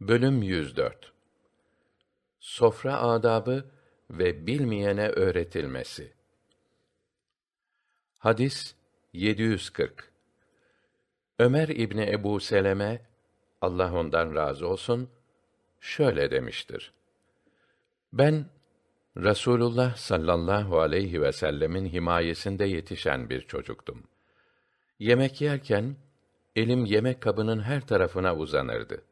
Bölüm 104 Sofra adabı ve bilmeyene öğretilmesi. Hadis 740 Ömer İbni Ebu Seleme, Allah ondan razı olsun, şöyle demiştir. Ben, Rasulullah sallallahu aleyhi ve sellemin himayesinde yetişen bir çocuktum. Yemek yerken, elim yemek kabının her tarafına uzanırdı.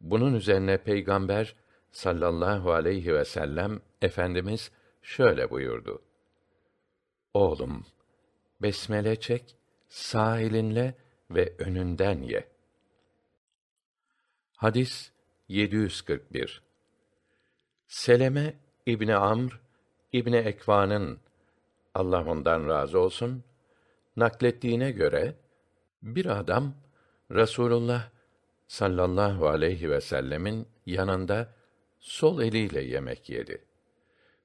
Bunun üzerine Peygamber sallallahu aleyhi ve sellem efendimiz şöyle buyurdu. Oğlum, besmele çek, sağ elinle ve önünden ye. Hadis 741 Seleme İbni Amr İbni Ekva'nın Allah ondan razı olsun naklettiğine göre bir adam Rasulullah sallallahu aleyhi ve sellemin yanında sol eliyle yemek yedi.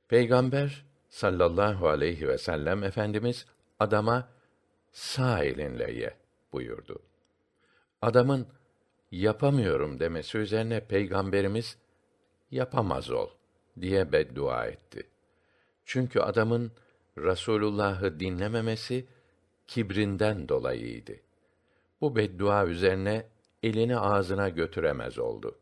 Peygamber sallallahu aleyhi ve sellem efendimiz adama sağ elinle ye buyurdu. Adamın yapamıyorum demesi üzerine peygamberimiz yapamaz ol diye beddua etti. Çünkü adamın Rasulullah'ı dinlememesi kibrinden dolayıydı. Bu beddua üzerine elini ağzına götüremez oldu.